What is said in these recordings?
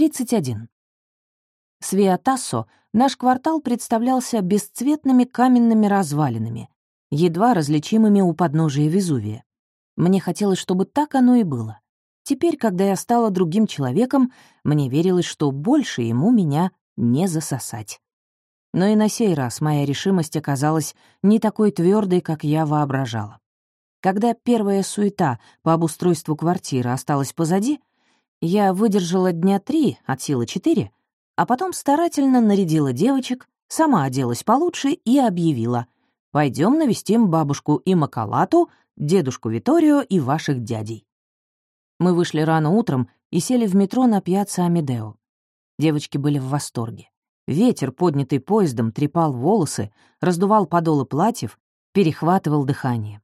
31. С Виатассо наш квартал представлялся бесцветными каменными развалинами, едва различимыми у подножия Везувия. Мне хотелось, чтобы так оно и было. Теперь, когда я стала другим человеком, мне верилось, что больше ему меня не засосать. Но и на сей раз моя решимость оказалась не такой твердой, как я воображала. Когда первая суета по обустройству квартиры осталась позади, я выдержала дня три, от силы четыре, а потом старательно нарядила девочек, сама оделась получше и объявила «Пойдем навестим бабушку и Макалату, дедушку Виторио и ваших дядей». Мы вышли рано утром и сели в метро на пьяцца Амедео. Девочки были в восторге. Ветер, поднятый поездом, трепал волосы, раздувал подолы платьев, перехватывал дыхание.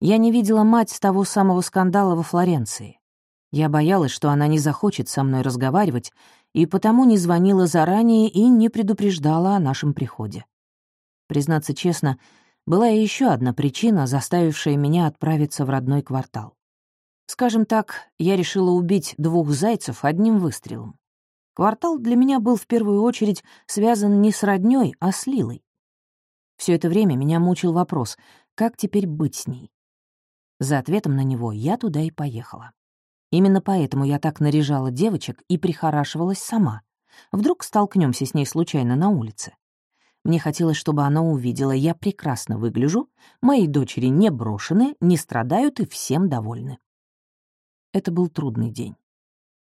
Я не видела мать с того самого скандала во Флоренции. Я боялась, что она не захочет со мной разговаривать, и потому не звонила заранее и не предупреждала о нашем приходе. Признаться честно, была и еще одна причина, заставившая меня отправиться в родной квартал. Скажем так, я решила убить двух зайцев одним выстрелом. Квартал для меня был в первую очередь связан не с роднёй, а с Лилой. Все это время меня мучил вопрос, как теперь быть с ней. За ответом на него я туда и поехала. Именно поэтому я так наряжала девочек и прихорашивалась сама. Вдруг столкнемся с ней случайно на улице. Мне хотелось, чтобы она увидела, я прекрасно выгляжу, мои дочери не брошены, не страдают и всем довольны. Это был трудный день.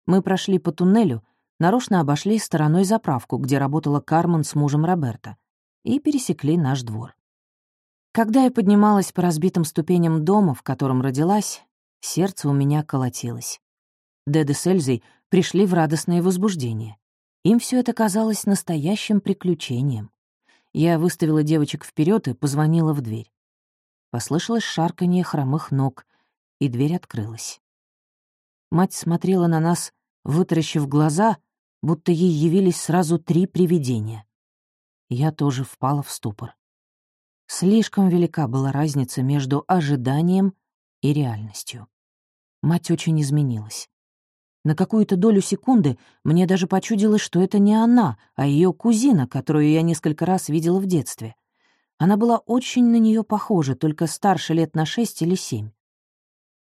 Мы прошли по туннелю, нарочно обошли стороной заправку, где работала Кармен с мужем Роберта, и пересекли наш двор. Когда я поднималась по разбитым ступеням дома, в котором родилась, сердце у меня колотилось. Деда с Эльзой пришли в радостное возбуждение. Им все это казалось настоящим приключением. Я выставила девочек вперед и позвонила в дверь. Послышалось шарканье хромых ног, и дверь открылась. Мать смотрела на нас, вытаращив глаза, будто ей явились сразу три привидения. Я тоже впала в ступор. Слишком велика была разница между ожиданием и реальностью. Мать очень изменилась. На какую-то долю секунды мне даже почудилось, что это не она, а ее кузина, которую я несколько раз видела в детстве. Она была очень на нее похожа, только старше лет на шесть или семь.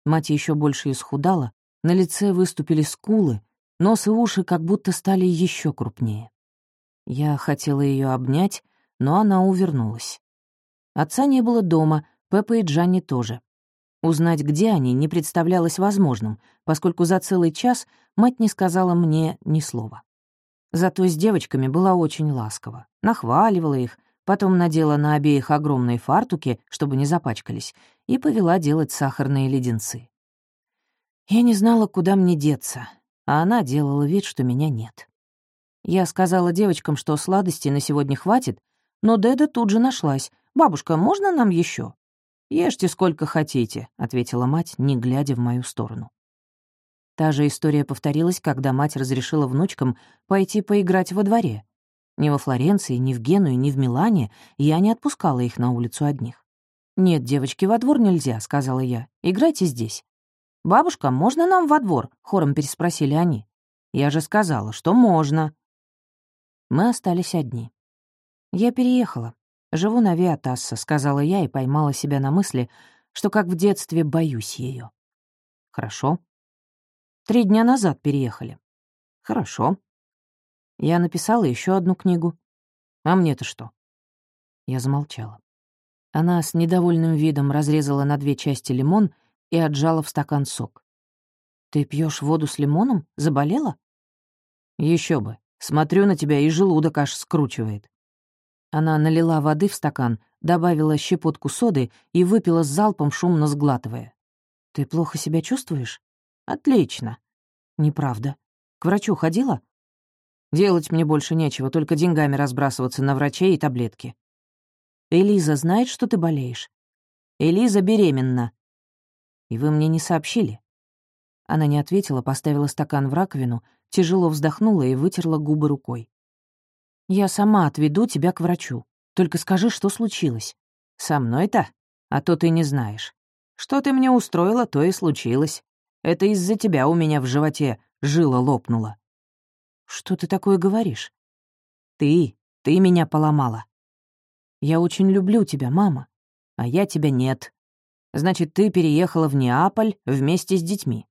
Мать еще больше исхудала, на лице выступили скулы, Нос и уши как будто стали еще крупнее. Я хотела ее обнять, но она увернулась. Отца не было дома, Пеппа и Джанни тоже. Узнать, где они, не представлялось возможным, поскольку за целый час мать не сказала мне ни слова. Зато с девочками была очень ласкова, нахваливала их, потом надела на обеих огромные фартуки, чтобы не запачкались, и повела делать сахарные леденцы. Я не знала, куда мне деться, а она делала вид, что меня нет. Я сказала девочкам, что сладостей на сегодня хватит, но Деда тут же нашлась. «Бабушка, можно нам еще? «Ешьте сколько хотите», — ответила мать, не глядя в мою сторону. Та же история повторилась, когда мать разрешила внучкам пойти поиграть во дворе. Ни во Флоренции, ни в Генуе, ни в Милане я не отпускала их на улицу одних. «Нет, девочки, во двор нельзя», — сказала я. «Играйте здесь». «Бабушка, можно нам во двор?» — хором переспросили они. «Я же сказала, что можно». Мы остались одни. Я переехала. Живу на Виатасса, сказала я и поймала себя на мысли, что как в детстве боюсь ее. Хорошо. Три дня назад переехали. Хорошо. Я написала еще одну книгу. А мне-то что? Я замолчала. Она с недовольным видом разрезала на две части лимон и отжала в стакан сок. «Ты пьешь воду с лимоном? Заболела?» Еще бы. Смотрю на тебя, и желудок аж скручивает». Она налила воды в стакан, добавила щепотку соды и выпила с залпом, шумно сглатывая. «Ты плохо себя чувствуешь?» «Отлично». «Неправда. К врачу ходила?» «Делать мне больше нечего, только деньгами разбрасываться на врачей и таблетки». «Элиза знает, что ты болеешь?» «Элиза беременна», и вы мне не сообщили?» Она не ответила, поставила стакан в раковину, тяжело вздохнула и вытерла губы рукой. «Я сама отведу тебя к врачу. Только скажи, что случилось». «Со мной-то? А то ты не знаешь. Что ты мне устроила, то и случилось. Это из-за тебя у меня в животе жила лопнула». Что ты такое говоришь? Ты, ты меня поломала. Я очень люблю тебя, мама, а я тебя нет. Значит, ты переехала в Неаполь вместе с детьми?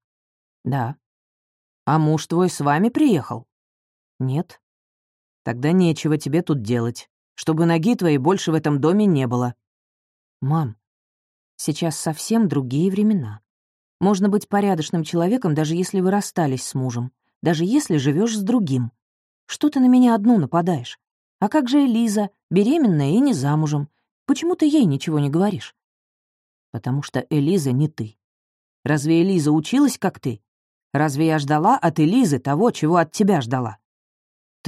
Да. А муж твой с вами приехал? Нет. Тогда нечего тебе тут делать, чтобы ноги твоей больше в этом доме не было. Мам, сейчас совсем другие времена. Можно быть порядочным человеком, даже если вы расстались с мужем, даже если живешь с другим. Что ты на меня одну нападаешь? А как же Элиза, беременная и не замужем? Почему ты ей ничего не говоришь? Потому что Элиза не ты. Разве Элиза училась, как ты? Разве я ждала от Элизы того, чего от тебя ждала?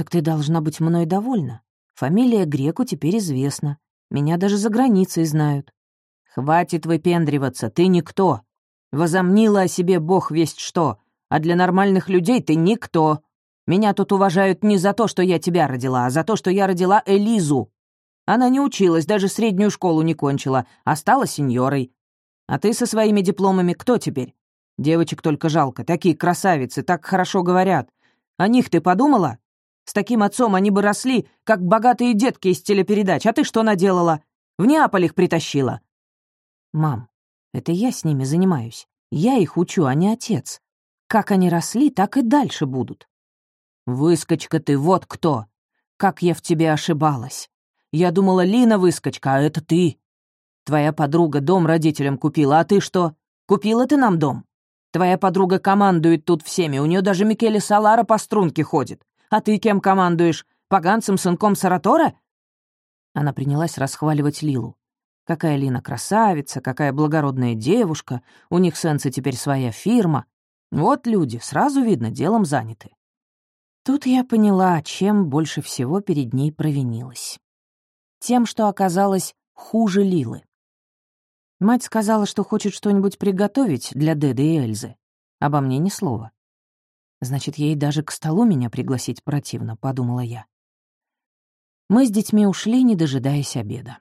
Так ты должна быть мной довольна. Фамилия Греку теперь известна. Меня даже за границей знают. Хватит выпендриваться, ты никто. Возомнила о себе бог весть что, а для нормальных людей ты никто. Меня тут уважают не за то, что я тебя родила, а за то, что я родила Элизу. Она не училась, даже среднюю школу не кончила, а стала сеньорой. А ты со своими дипломами кто теперь? Девочек только жалко, такие красавицы, так хорошо говорят. О них ты подумала? С таким отцом они бы росли, как богатые детки из телепередач, а ты что наделала? В Неаполь их притащила. Мам, это я с ними занимаюсь. Я их учу, а не отец. Как они росли, так и дальше будут. Выскочка ты, вот кто! Как я в тебе ошибалась. Я думала, Лина выскочка, а это ты. Твоя подруга дом родителям купила, а ты что? Купила ты нам дом? Твоя подруга командует тут всеми, у нее даже Микеле Салара по струнке ходит. А ты кем командуешь? Поганцем сынком Саратора?» Она принялась расхваливать Лилу. Какая Лина красавица, какая благородная девушка, у них с Энце теперь своя фирма. Вот люди, сразу видно, делом заняты. Тут я поняла, чем больше всего перед ней провинилась. Тем, что оказалось хуже Лилы. Мать сказала, что хочет что-нибудь приготовить для Деды и Эльзы. Обо мне ни слова. Значит, ей даже к столу меня пригласить противно, подумала я. Мы с детьми ушли, не дожидаясь обеда.